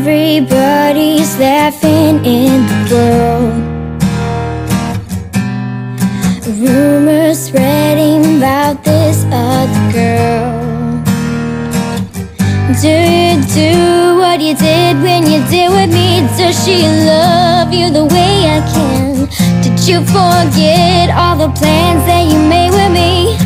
Everybody's laughing in the world. Rumors spreading about this other girl. Do you do what you did when you did with me? Does she love you the way I can? Did you forget all the plans that you made with me?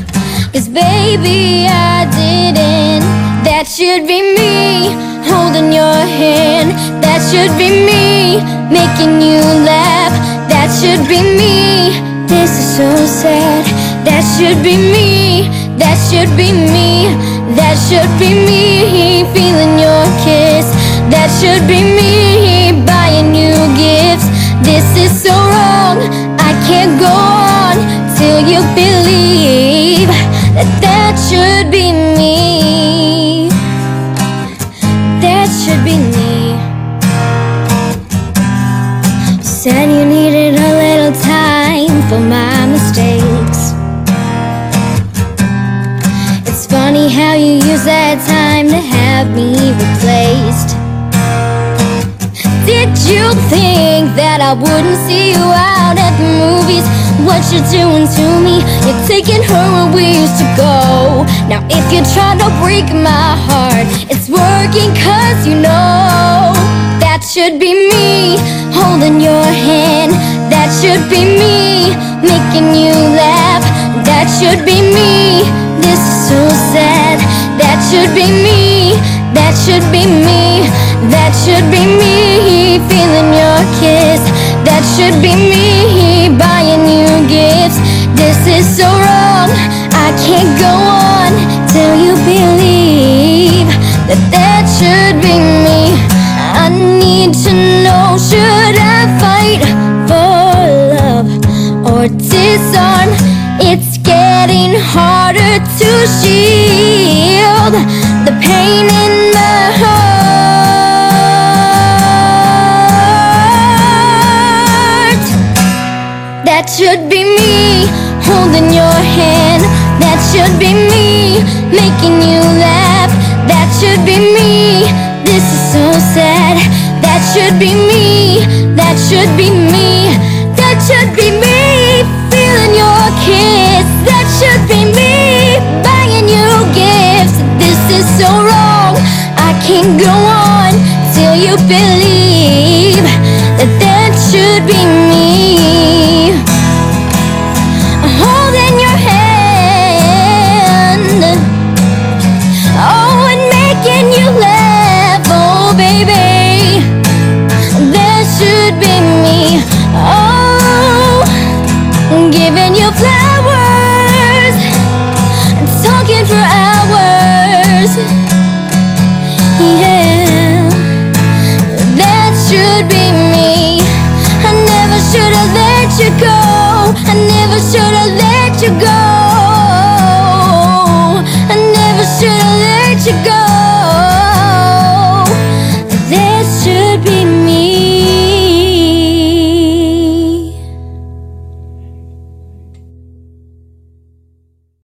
Cause baby, I didn't. That should be me holding your hand. That should be me making you laugh. That should be me. This is so sad. That should be me. That should be me. That should be me feeling your kiss. That should be me buying you gifts. This is so wrong. I can't go on till you believe that that should be time to have me replaced. Did you think that I wouldn't see you out at the movies? What you're doing to me, you're taking her where we used to go. Now, if you try to break my heart, it's working cause you know that should be me holding your hand. That should be me making you laugh. That should be me. This is so sad. That should be me. That should be me. That should be me feeling your kiss. That should be me buying you gifts. This is so wrong. I can't go on till you believe that that should be me. I need to know should I fight for love or disarm? It's getting harder to shield That should be me holding your hand. That should be me making you laugh. That should be me. This is so sad. That should be me. I can't go on till you believe you go. I never should have let you go. I never should have let you go.